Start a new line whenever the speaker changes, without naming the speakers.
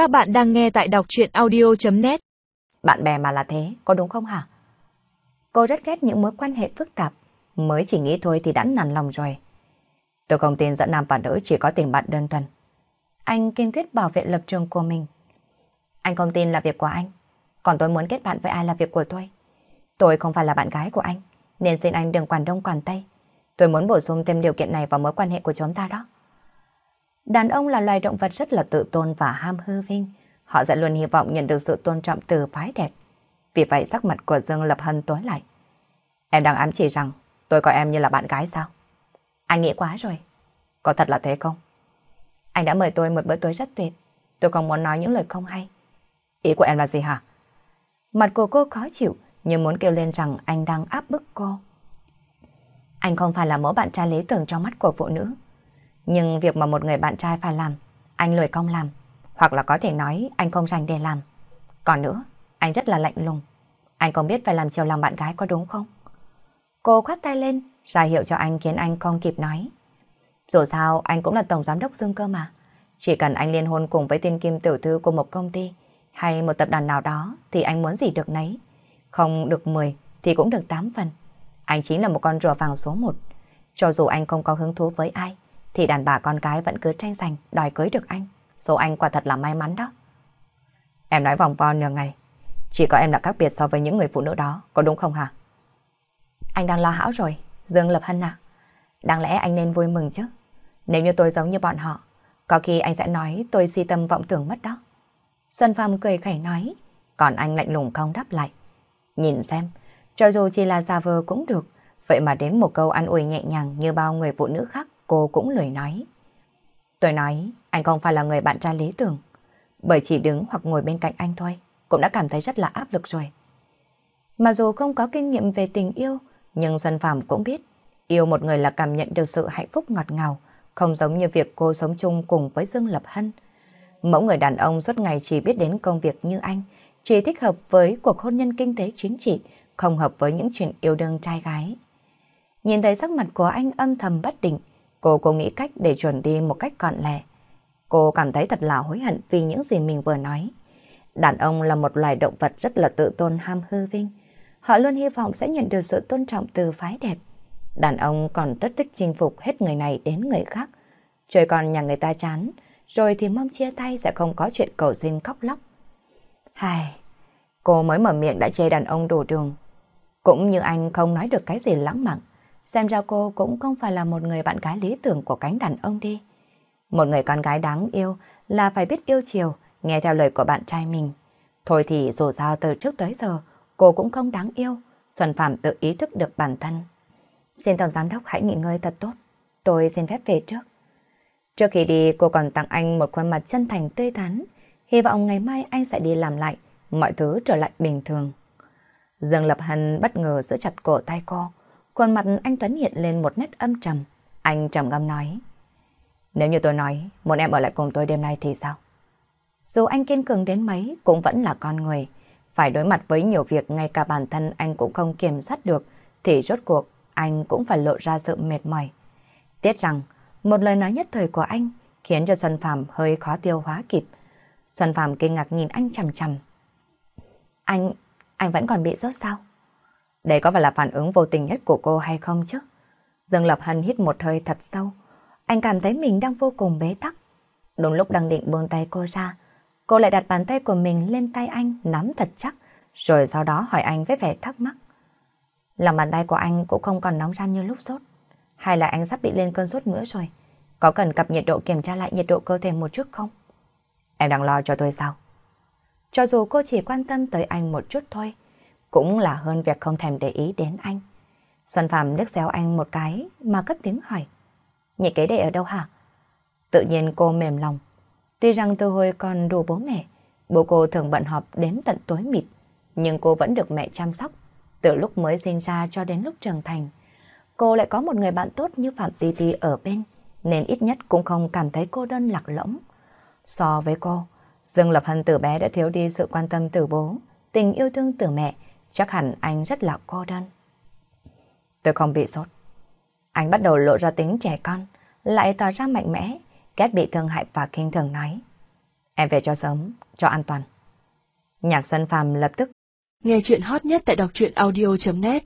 Các bạn đang nghe tại đọc chuyện audio.net
Bạn bè mà là thế, có đúng không hả? Cô rất ghét những mối quan hệ phức tạp, mới chỉ nghĩ thôi thì đã nản lòng rồi. Tôi không tin dẫn nam và nữ chỉ có tình bạn đơn thuần. Anh kiên quyết bảo vệ lập trường của mình. Anh không tin là việc của anh, còn tôi muốn kết bạn với ai là việc của tôi. Tôi không phải là bạn gái của anh, nên xin anh đừng quản đông quản tây. Tôi muốn bổ sung thêm điều kiện này vào mối quan hệ của chúng ta đó. Đàn ông là loài động vật rất là tự tôn và ham hư vinh. Họ sẽ luôn hy vọng nhận được sự tôn trọng từ phái đẹp. Vì vậy sắc mặt của Dương Lập Hân tối lại. Em đang ám chỉ rằng tôi coi em như là bạn gái sao? Anh nghĩ quá rồi. Có thật là thế không? Anh đã mời tôi một bữa tối rất tuyệt. Tôi không muốn nói những lời không hay. Ý của em là gì hả? Mặt của cô khó chịu, nhưng muốn kêu lên rằng anh đang áp bức cô. Anh không phải là mẫu bạn trai lý tưởng trong mắt của phụ nữ. Nhưng việc mà một người bạn trai phải làm, anh lười công làm. Hoặc là có thể nói anh không dành để làm. Còn nữa, anh rất là lạnh lùng. Anh không biết phải làm chiều lòng bạn gái có đúng không? Cô khoát tay lên, ra hiệu cho anh khiến anh không kịp nói. Dù sao, anh cũng là tổng giám đốc Dương cơ mà. Chỉ cần anh liên hôn cùng với tiên kim tiểu thư của một công ty hay một tập đoàn nào đó thì anh muốn gì được nấy. Không được 10 thì cũng được 8 phần. Anh chính là một con rùa vàng số 1. Cho dù anh không có hứng thú với ai, thì đàn bà con cái vẫn cứ tranh giành đòi cưới được anh. Số anh quả thật là may mắn đó. Em nói vòng vo nửa ngày. Chỉ có em là khác biệt so với những người phụ nữ đó, có đúng không hả? Anh đang lo hão rồi, Dương Lập Hân à. Đáng lẽ anh nên vui mừng chứ. Nếu như tôi giống như bọn họ, có khi anh sẽ nói tôi si tâm vọng tưởng mất đó. Xuân Phạm cười khẩy nói, còn anh lạnh lùng không đáp lại. Nhìn xem, cho dù chỉ là giả vờ cũng được, vậy mà đến một câu ăn ủi nhẹ nhàng như bao người phụ nữ khác cô cũng lười nói. Tôi nói, anh không phải là người bạn trai lý tưởng, bởi chỉ đứng hoặc ngồi bên cạnh anh thôi, cũng đã cảm thấy rất là áp lực rồi. Mà dù không có kinh nghiệm về tình yêu, nhưng Xuân Phạm cũng biết, yêu một người là cảm nhận được sự hạnh phúc ngọt ngào, không giống như việc cô sống chung cùng với Dương Lập Hân. Mẫu người đàn ông suốt ngày chỉ biết đến công việc như anh, chỉ thích hợp với cuộc hôn nhân kinh tế chính trị, không hợp với những chuyện yêu đương trai gái. Nhìn thấy sắc mặt của anh âm thầm bất định, cô cố nghĩ cách để chuẩn đi một cách gọn lẹ. Cô cảm thấy thật là hối hận vì những gì mình vừa nói. Đàn ông là một loài động vật rất là tự tôn ham hư vinh. Họ luôn hy vọng sẽ nhận được sự tôn trọng từ phái đẹp. Đàn ông còn rất thích chinh phục hết người này đến người khác. Trời còn nhà người ta chán, rồi thì mong chia tay sẽ không có chuyện cầu xin khóc lóc. Hài, cô mới mở miệng đã chê đàn ông đổ đường. Cũng như anh không nói được cái gì lãng mạn. Xem ra cô cũng không phải là một người bạn gái lý tưởng của cánh đàn ông đi. Một người con gái đáng yêu là phải biết yêu chiều, nghe theo lời của bạn trai mình. Thôi thì dù sao từ trước tới giờ, cô cũng không đáng yêu. Xuân Phạm tự ý thức được bản thân. Xin Tổng Giám Đốc hãy nghỉ ngơi thật tốt. Tôi xin phép về trước. Trước khi đi, cô còn tặng anh một khuôn mặt chân thành tươi thắn. Hy vọng ngày mai anh sẽ đi làm lại, mọi thứ trở lại bình thường. Dương Lập Hân bất ngờ giữ chặt cổ tay cô. Khuôn mặt anh Tuấn hiện lên một nét âm trầm. Anh trầm ngâm nói. Nếu như tôi nói muốn em ở lại cùng tôi đêm nay thì sao? Dù anh kiên cường đến mấy cũng vẫn là con người. Phải đối mặt với nhiều việc ngay cả bản thân anh cũng không kiểm soát được thì rốt cuộc anh cũng phải lộ ra sự mệt mỏi. Tiếc rằng một lời nói nhất thời của anh khiến cho Xuân Phạm hơi khó tiêu hóa kịp. Xuân Phạm kinh ngạc nhìn anh chằm chằm. Anh, anh vẫn còn bị rốt sao? Đây có phải là phản ứng vô tình nhất của cô hay không chứ? Dương Lập Hân hít một hơi thật sâu. Anh cảm thấy mình đang vô cùng bế tắc. Đúng lúc đang định buông tay cô ra, cô lại đặt bàn tay của mình lên tay anh nắm thật chắc, rồi sau đó hỏi anh với vẻ thắc mắc. Lòng bàn tay của anh cũng không còn nóng ran như lúc sốt. Hay là anh sắp bị lên cơn sốt nữa rồi? Có cần cập nhiệt độ kiểm tra lại nhiệt độ cơ thể một chút không? Em đang lo cho tôi sao? Cho dù cô chỉ quan tâm tới anh một chút thôi, cũng là hơn việc không thèm để ý đến anh. Xuân Phạm liếc xéo anh một cái mà cất tiếng hỏi. Nhị kế đệ ở đâu hả? Tự nhiên cô mềm lòng. Tuy rằng từ hồi còn đủ bố mẹ, bố cô thường bận họp đến tận tối mịt, nhưng cô vẫn được mẹ chăm sóc, từ lúc mới sinh ra cho đến lúc trưởng thành. Cô lại có một người bạn tốt như Phạm Ti Ti ở bên, nên ít nhất cũng không cảm thấy cô đơn lạc lõng. So với cô, Dương Lập Hân từ bé đã thiếu đi sự quan tâm từ bố, tình yêu thương từ mẹ, chắc hẳn anh rất là cô đơn. Tôi không bị sốt. Anh bắt đầu lộ ra tính trẻ con, lại tỏ ra mạnh mẽ, kết bị thương hại và kinh thường nói. Em về cho sớm, cho an toàn. Nhạc Xuân Phạm lập tức
Nghe chuyện hot nhất tại đọc truyện audio.net